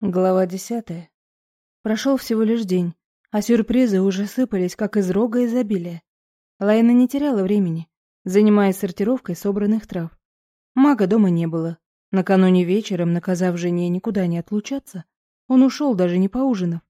Глава десятая. Прошел всего лишь день, а сюрпризы уже сыпались, как из рога изобилия. Лайна не теряла времени, занимаясь сортировкой собранных трав. Мага дома не было. Накануне вечером, наказав жене никуда не отлучаться, он ушел, даже не поужинав.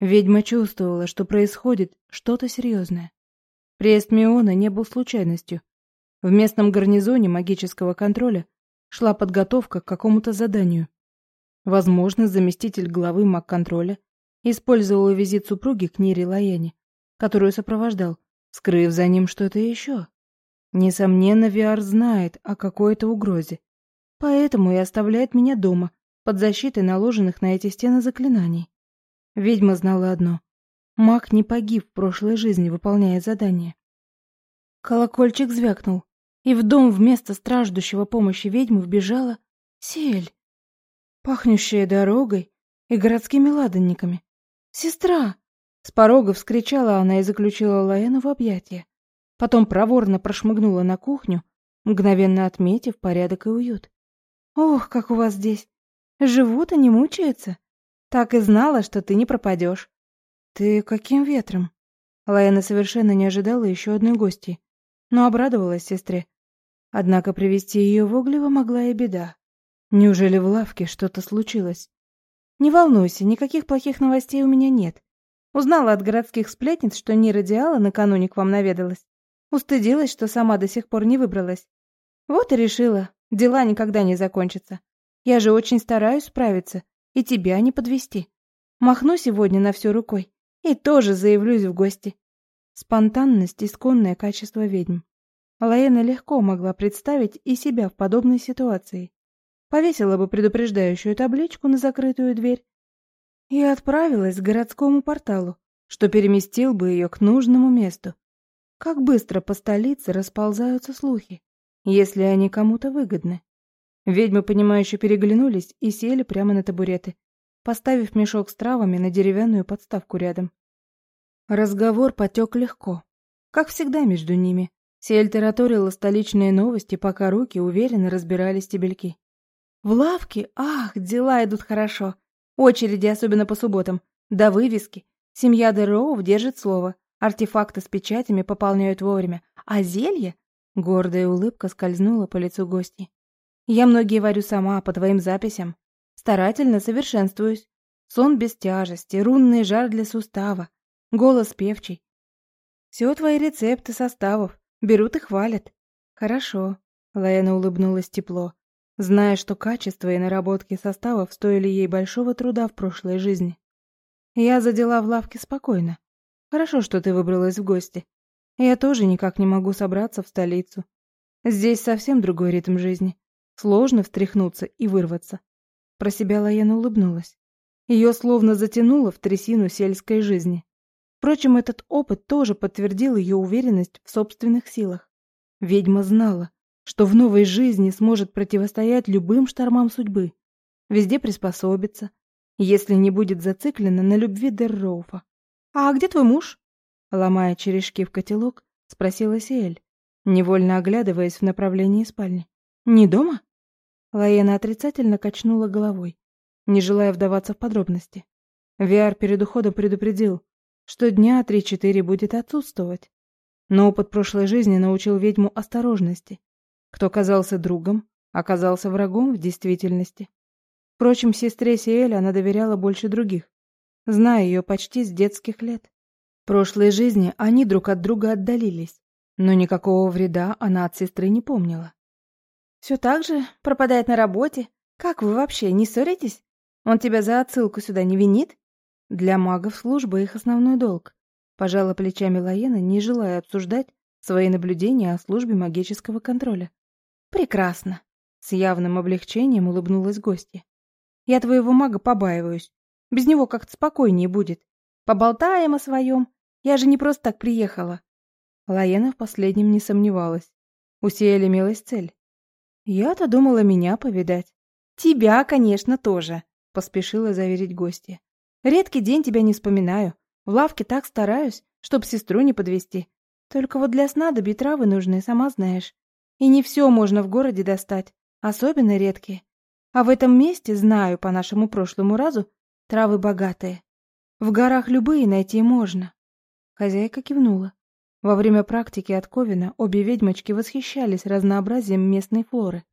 Ведьма чувствовала, что происходит что-то серьезное. Приезд Миона не был случайностью. В местном гарнизоне магического контроля шла подготовка к какому-то заданию. Возможно, заместитель главы МакКонтроля использовал визит супруги к Нире Лаяне, которую сопровождал, скрыв за ним что-то еще. Несомненно, Виар знает о какой-то угрозе, поэтому и оставляет меня дома, под защитой наложенных на эти стены заклинаний. Ведьма знала одно. Маг не погиб в прошлой жизни, выполняя задание. Колокольчик звякнул, и в дом вместо страждущего помощи ведьмы вбежала Сель пахнущая дорогой и городскими ладанниками. «Сестра!» С порога вскричала она и заключила Лаэну в объятия. Потом проворно прошмыгнула на кухню, мгновенно отметив порядок и уют. «Ох, как у вас здесь! Живут и не мучаются! Так и знала, что ты не пропадешь!» «Ты каким ветром?» Лаэна совершенно не ожидала еще одной гости, но обрадовалась сестре. Однако привести ее в Углево могла и беда. Неужели в лавке что-то случилось? Не волнуйся, никаких плохих новостей у меня нет. Узнала от городских сплетниц, что Нира Диала накануне к вам наведалась. Устыдилась, что сама до сих пор не выбралась. Вот и решила, дела никогда не закончатся. Я же очень стараюсь справиться и тебя не подвести. Махну сегодня на всю рукой и тоже заявлюсь в гости. Спонтанность — исконное качество ведьм. Лаэна легко могла представить и себя в подобной ситуации повесила бы предупреждающую табличку на закрытую дверь и отправилась к городскому порталу, что переместил бы ее к нужному месту. Как быстро по столице расползаются слухи, если они кому-то выгодны. Ведьмы, понимающе переглянулись и сели прямо на табуреты, поставив мешок с травами на деревянную подставку рядом. Разговор потек легко, как всегда между ними. Сель тараторила столичные новости, пока руки уверенно разбирали стебельки. В лавке? Ах, дела идут хорошо. Очереди, особенно по субботам. До вывески. Семья Дероув держит слово. Артефакты с печатями пополняют вовремя. А зелье? Гордая улыбка скользнула по лицу гостей. Я многие варю сама, по твоим записям. Старательно совершенствуюсь. Сон без тяжести, рунный жар для сустава, голос певчий. Все твои рецепты составов. Берут и хвалят. Хорошо. Лаэна улыбнулась тепло зная, что качество и наработки составов стоили ей большого труда в прошлой жизни. Я за дела в лавке спокойно. Хорошо, что ты выбралась в гости. Я тоже никак не могу собраться в столицу. Здесь совсем другой ритм жизни. Сложно встряхнуться и вырваться. Про себя Лаена улыбнулась. Ее словно затянуло в трясину сельской жизни. Впрочем, этот опыт тоже подтвердил ее уверенность в собственных силах. Ведьма знала, что в новой жизни сможет противостоять любым штормам судьбы, везде приспособиться, если не будет зациклена на любви Дерроуфа. «А где твой муж?» Ломая черешки в котелок, спросила Сиэль, невольно оглядываясь в направлении спальни. «Не дома?» Лаена отрицательно качнула головой, не желая вдаваться в подробности. Виар перед уходом предупредил, что дня три-четыре будет отсутствовать. Но опыт прошлой жизни научил ведьму осторожности кто казался другом, оказался врагом в действительности. Впрочем, сестре Сиэль она доверяла больше других, зная ее почти с детских лет. В прошлой жизни они друг от друга отдалились, но никакого вреда она от сестры не помнила. «Все так же? Пропадает на работе? Как вы вообще, не ссоритесь? Он тебя за отсылку сюда не винит?» Для магов служба их основной долг. Пожала плечами Лаена, не желая обсуждать свои наблюдения о службе магического контроля. «Прекрасно!» — с явным облегчением улыбнулась гостья. «Я твоего мага побаиваюсь. Без него как-то спокойнее будет. Поболтаем о своем. Я же не просто так приехала». Лаена в последнем не сомневалась. У Сиэль имелась цель. «Я-то думала меня повидать». «Тебя, конечно, тоже», — поспешила заверить гостья. «Редкий день тебя не вспоминаю. В лавке так стараюсь, чтоб сестру не подвести. Только вот для снадобий травы нужны, сама знаешь. И не все можно в городе достать, особенно редкие. А в этом месте, знаю по нашему прошлому разу, травы богатые. В горах любые найти можно. Хозяйка кивнула. Во время практики от Ковина обе ведьмочки восхищались разнообразием местной флоры.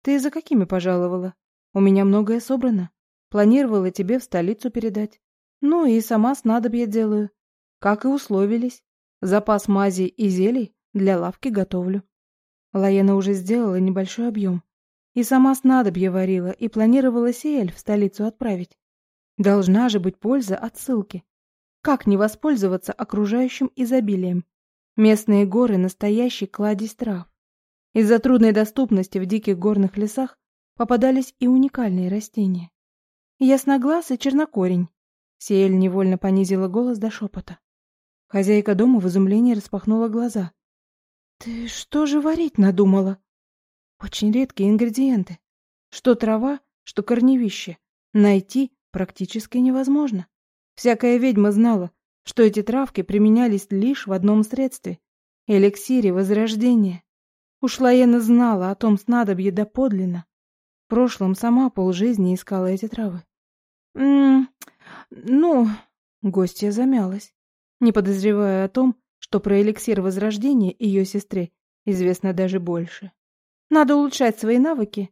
«Ты за какими пожаловала? У меня многое собрано. Планировала тебе в столицу передать. Ну и сама снадобье делаю. Как и условились. Запас мази и зелий для лавки готовлю. Лаена уже сделала небольшой объем. И сама снадобье варила, и планировала Сиэль в столицу отправить. Должна же быть польза от ссылки. Как не воспользоваться окружающим изобилием? Местные горы — настоящий кладезь трав. Из-за трудной доступности в диких горных лесах попадались и уникальные растения. Ясноглаз и чернокорень. Сиэль невольно понизила голос до шепота. Хозяйка дома в изумлении распахнула глаза. «Ты что же варить надумала?» «Очень редкие ингредиенты. Что трава, что корневище. Найти практически невозможно. Всякая ведьма знала, что эти травки применялись лишь в одном средстве — эликсире возрождения. Уж Лаена знала о том снадобье доподлинно. В прошлом сама полжизни искала эти травы. «М ну...» — гостья замялась, не подозревая о том, что про эликсир возрождения ее сестре известно даже больше. «Надо улучшать свои навыки».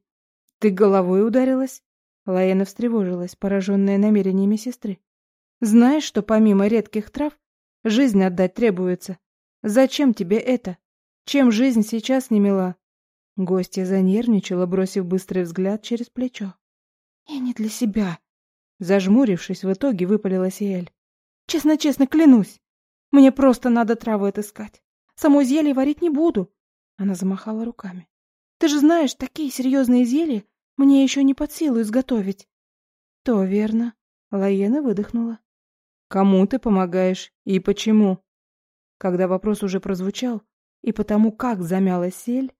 «Ты головой ударилась?» Лаэна встревожилась, пораженная намерениями сестры. «Знаешь, что помимо редких трав жизнь отдать требуется? Зачем тебе это? Чем жизнь сейчас не мила?» Гостья занервничала, бросив быстрый взгляд через плечо. «Я не для себя», — зажмурившись, в итоге выпалила Сиэль. «Честно-честно клянусь, мне просто надо траву отыскать. Само зелье варить не буду». Она замахала руками. «Ты же знаешь, такие серьезные зелья мне еще не под силу изготовить». «То верно», — Лаена выдохнула. «Кому ты помогаешь и почему?» Когда вопрос уже прозвучал, и потому как замялась сель,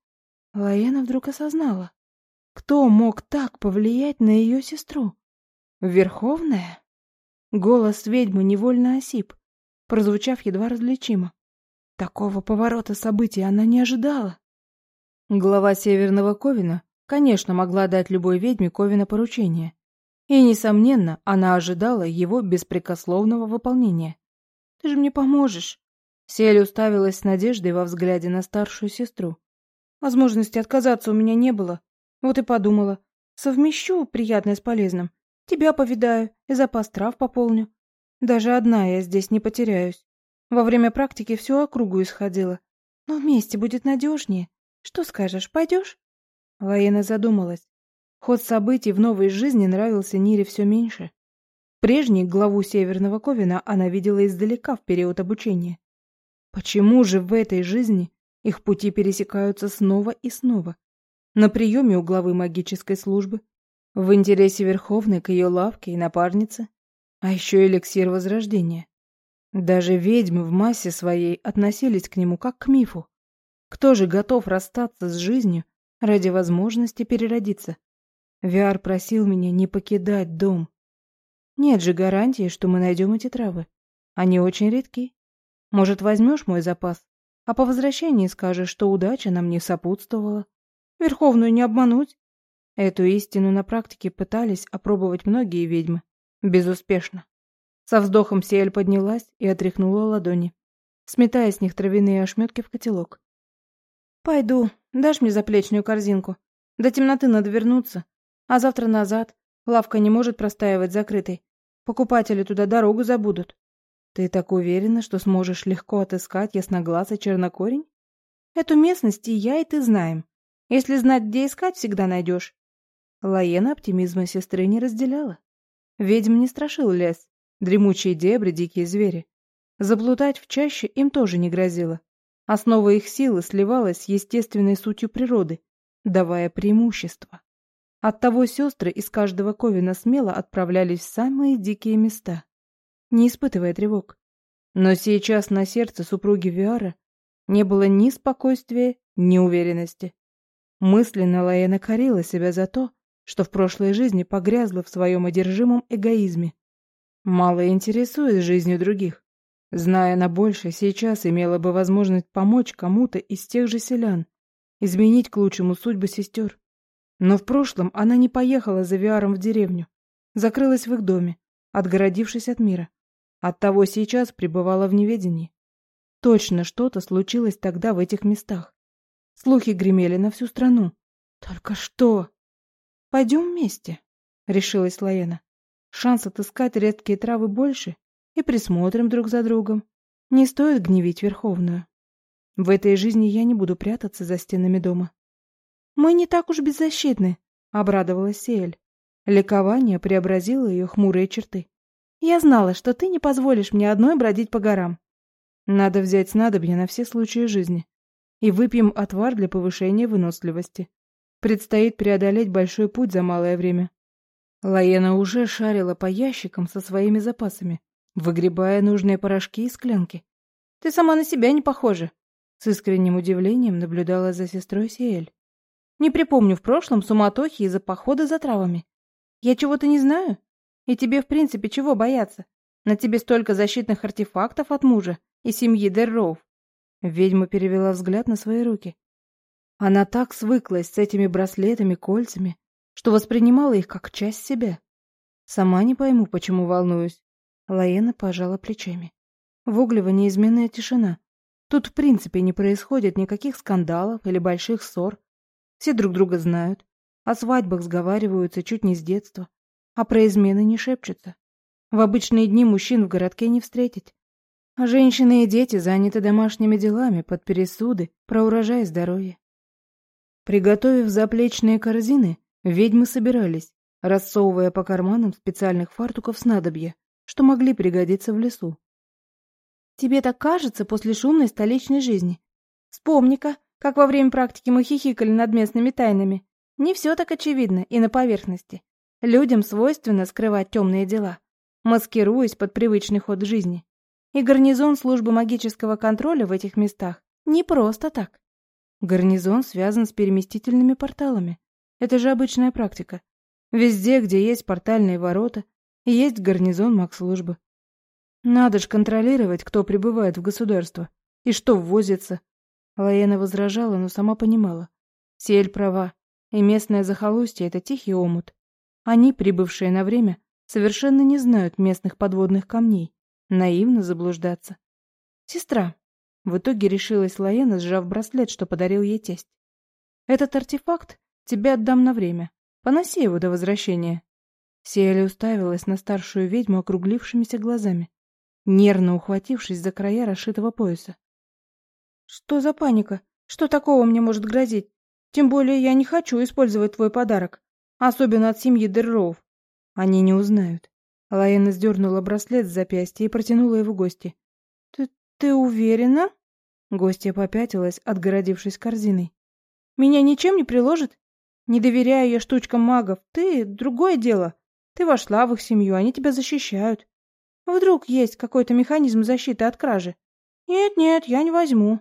Лаена вдруг осознала, кто мог так повлиять на ее сестру? Верховная? Голос ведьмы невольно осип, прозвучав едва различимо. Такого поворота событий она не ожидала. Глава Северного Ковина, конечно, могла дать любой ведьме Ковина поручение. И, несомненно, она ожидала его беспрекословного выполнения. «Ты же мне поможешь!» Сель уставилась с надеждой во взгляде на старшую сестру. Возможности отказаться у меня не было. Вот и подумала. Совмещу приятное с полезным. Тебя повидаю и запас трав пополню. Даже одна я здесь не потеряюсь. Во время практики всю округу исходила. Но вместе будет надежнее. Что скажешь, пойдешь? Лаена задумалась. Ход событий в новой жизни нравился Нире все меньше. Прежний главу Северного Ковина она видела издалека в период обучения. Почему же в этой жизни их пути пересекаются снова и снова. На приеме у главы магической службы, в интересе Верховной к ее лавке и напарнице, а еще эликсир Возрождения. Даже ведьмы в массе своей относились к нему как к мифу. Кто же готов расстаться с жизнью ради возможности переродиться? Виар просил меня не покидать дом. Нет же гарантии, что мы найдем эти травы. Они очень редки. Может, возьмешь мой запас? А по возвращении скажешь, что удача нам не сопутствовала. Верховную не обмануть. Эту истину на практике пытались опробовать многие ведьмы. Безуспешно. Со вздохом Сиэль поднялась и отряхнула ладони, сметая с них травяные ошметки в котелок. «Пойду. Дашь мне заплечную корзинку? До темноты надо вернуться. А завтра назад. Лавка не может простаивать закрытой. Покупатели туда дорогу забудут. Ты так уверена, что сможешь легко отыскать ясноглазый чернокорень? Эту местность и я, и ты знаем. Если знать, где искать, всегда найдешь. Лаена оптимизма сестры не разделяла. Ведьм не страшил лес, дремучие дебри, дикие звери. Заплутать в чаще им тоже не грозило. Основа их силы сливалась с естественной сутью природы, давая преимущество. Оттого сестры из каждого ковина смело отправлялись в самые дикие места не испытывая тревог. Но сейчас на сердце супруги Виара не было ни спокойствия, ни уверенности. Мысленно Лаэна корила себя за то, что в прошлой жизни погрязла в своем одержимом эгоизме. Мало интересуясь жизнью других. Зная на больше, сейчас имела бы возможность помочь кому-то из тех же селян, изменить к лучшему судьбы сестер. Но в прошлом она не поехала за Виаром в деревню, закрылась в их доме, отгородившись от мира. Оттого сейчас пребывала в неведении. Точно что-то случилось тогда в этих местах. Слухи гремели на всю страну. Только что? Пойдем вместе, решилась Лаена. Шанс отыскать редкие травы больше, и присмотрим друг за другом. Не стоит гневить Верховную. В этой жизни я не буду прятаться за стенами дома. Мы не так уж беззащитны, обрадовалась Сиэль. Ликование преобразило ее хмурые черты. Я знала, что ты не позволишь мне одной бродить по горам. Надо взять снадобье на все случаи жизни. И выпьем отвар для повышения выносливости. Предстоит преодолеть большой путь за малое время. Лаена уже шарила по ящикам со своими запасами, выгребая нужные порошки и склянки. «Ты сама на себя не похожа!» С искренним удивлением наблюдала за сестрой Сиэль. «Не припомню в прошлом суматохи из-за похода за травами. Я чего-то не знаю? И тебе, в принципе, чего бояться? На тебе столько защитных артефактов от мужа и семьи Дерроув». Ведьма перевела взгляд на свои руки. Она так свыклась с этими браслетами, кольцами, что воспринимала их как часть себя. Сама не пойму, почему волнуюсь. Лаена пожала плечами. В Углево неизменная тишина. Тут в принципе не происходит никаких скандалов или больших ссор. Все друг друга знают. О свадьбах сговариваются чуть не с детства. А про измены не шепчутся. В обычные дни мужчин в городке не встретить. А женщины и дети заняты домашними делами под пересуды про урожай и здоровье. Приготовив заплечные корзины, ведьмы собирались, рассовывая по карманам специальных фартуков снадобья, что могли пригодиться в лесу. «Тебе так кажется после шумной столичной жизни. Вспомни-ка, как во время практики мы хихикали над местными тайнами. Не все так очевидно и на поверхности. Людям свойственно скрывать темные дела, маскируясь под привычный ход жизни. И гарнизон службы магического контроля в этих местах не просто так. Гарнизон связан с переместительными порталами. Это же обычная практика. Везде, где есть портальные ворота, есть гарнизон маг-службы. Надо ж контролировать, кто прибывает в государство и что ввозится. Лаена возражала, но сама понимала. Сель права, и местное захолустье — это тихий омут. Они, прибывшие на время, совершенно не знают местных подводных камней. Наивно заблуждаться. «Сестра», — в итоге решилась Лаена, сжав браслет, что подарил ей тесть. «Этот артефакт тебе отдам на время. Поноси его до возвращения. Сиэля уставилась на старшую ведьму округлившимися глазами, нервно ухватившись за края расшитого пояса. «Что за паника? Что такого мне может грозить? Тем более я не хочу использовать твой подарок, особенно от семьи Дерроув. Они не узнают». Лаэна сдернула браслет с запястья и протянула его гости. «Ты, уверена?» Гостья попятилась, отгородившись корзиной. «Меня ничем не приложит? Не доверяю я штучкам магов. Ты — другое дело. Ты вошла в их семью, они тебя защищают. Вдруг есть какой-то механизм защиты от кражи? Нет-нет, я не возьму.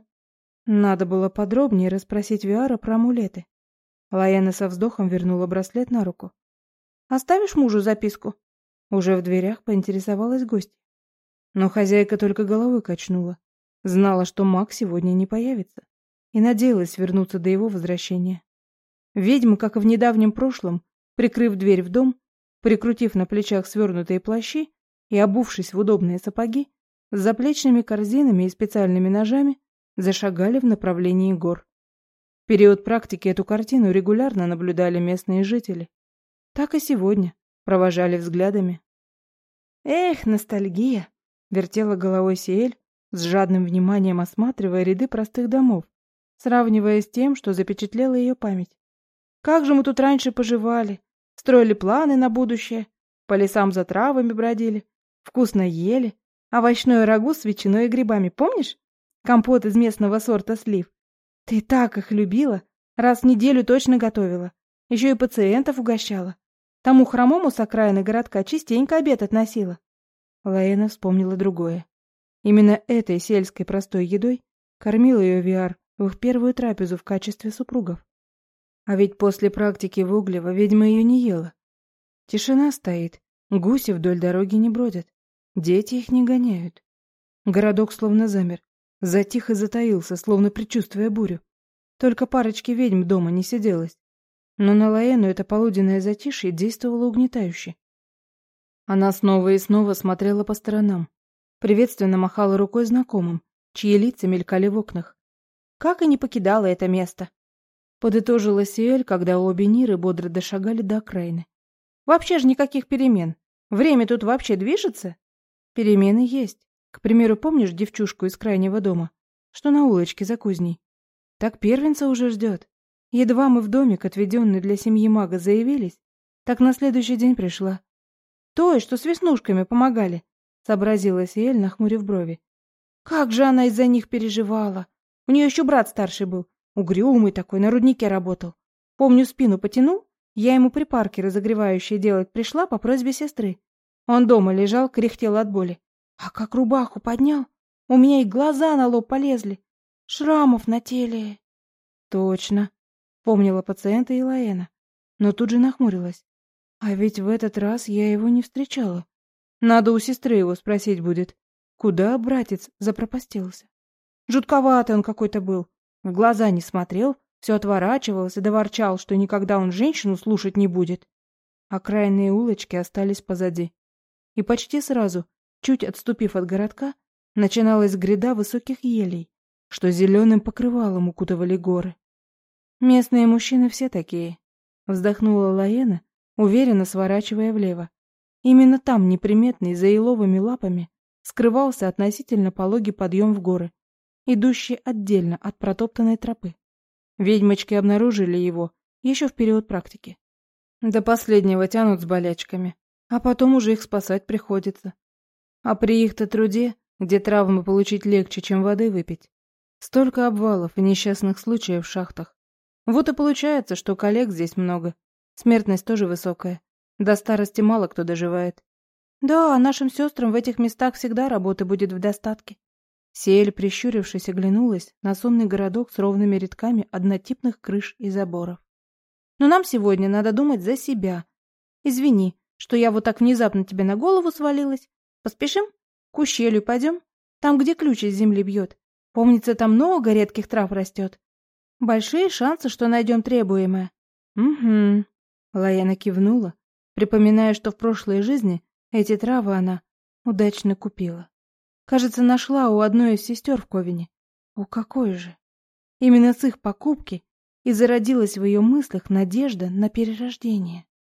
Надо было подробнее расспросить Виара про амулеты. Лаяна со вздохом вернула браслет на руку. «Оставишь мужу записку?» Уже в дверях поинтересовалась гость. Но хозяйка только головой качнула. Знала, что маг сегодня не появится. И надеялась вернуться до его возвращения. Ведьма, как и в недавнем прошлом, прикрыв дверь в дом, прикрутив на плечах свернутые плащи и обувшись в удобные сапоги, с заплечными корзинами и специальными ножами зашагали в направлении гор. В период практики эту картину регулярно наблюдали местные жители. Так и сегодня провожали взглядами. «Эх, ностальгия!» — вертела головой Сиэль, с жадным вниманием осматривая ряды простых домов, сравнивая с тем, что запечатлела ее память. «Как же мы тут раньше поживали! Строили планы на будущее, по лесам за травами бродили, вкусно ели, овощное рагу с ветчиной и грибами, помнишь? Компот из местного сорта слив. Ты так их любила, раз в неделю точно готовила. Еще и пациентов угощала. Тому хромому с окраины городка частенько обед относила. Лаэна вспомнила другое. Именно этой сельской простой едой кормил ее Виар в их первую трапезу в качестве супругов. А ведь после практики в Углево ведьма ее не ела. Тишина стоит, гуси вдоль дороги не бродят, дети их не гоняют. Городок словно замер, затих и затаился, словно предчувствуя бурю. Только парочки ведьм дома не сиделось. Но на Лаэну это полуденное затишье действовало угнетающе. Она снова и снова смотрела по сторонам, приветственно махала рукой знакомым, чьи лица мелькали в окнах. Как и не покидала это место. Подытожила Сиэль, когда обе Ниры бодро дошагали до окраины. Вообще же никаких перемен. Время тут вообще движется? Перемены есть. К примеру, помнишь девчушку из крайнего дома, что на улочке за кузней? Так первенца уже ждет. Едва мы в домик, отведенный для семьи мага, заявились, так на следующий день пришла. Той, что с веснушками помогали, сообразила Сиэль, нахмурив брови. Как же она из-за них переживала. У нее еще брат старший был, угрюмый такой, на руднике работал. Помню, спину потянул, я ему припарки разогревающие делать пришла по просьбе сестры. Он дома лежал, кряхтел от боли. А как рубаху поднял, у меня и глаза на лоб полезли. Шрамов на теле. Точно. Помнила пациента Илаэна, но тут же нахмурилась. А ведь в этот раз я его не встречала. Надо у сестры его спросить будет. Куда братец запропастился? Жутковатый он какой-то был. В глаза не смотрел, все отворачивался, да ворчал, что никогда он женщину слушать не будет. Окраинные улочки остались позади. И почти сразу, чуть отступив от городка, начиналась гряда высоких елей, что зеленым покрывалом укутывали горы. Местные мужчины все такие. Вздохнула Лаена, уверенно сворачивая влево. Именно там, неприметный, за еловыми лапами, скрывался относительно пологий подъем в горы, идущий отдельно от протоптанной тропы. Ведьмочки обнаружили его еще в период практики. До последнего тянут с болячками, а потом уже их спасать приходится. А при их-то труде, где травмы получить легче, чем воды выпить, столько обвалов и несчастных случаев в шахтах. Вот и получается, что коллег здесь много. Смертность тоже высокая. До старости мало кто доживает. Да, нашим сестрам в этих местах всегда работы будет в достатке. Сиэль, прищурившись, оглянулась на сонный городок с ровными рядками однотипных крыш и заборов. Но нам сегодня надо думать за себя. Извини, что я вот так внезапно тебе на голову свалилась. Поспешим? К ущелью пойдем? Там, где ключ из земли бьет. Помнится, там много редких трав растет. Большие шансы, что найдем требуемое. Угу. Лаяна кивнула, припоминая, что в прошлой жизни эти травы она удачно купила. Кажется, нашла у одной из сестер в Ковине. У какой же? Именно с их покупки и зародилась в ее мыслях надежда на перерождение.